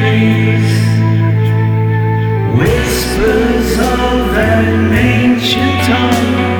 trees. Whispers of an ancient tongue.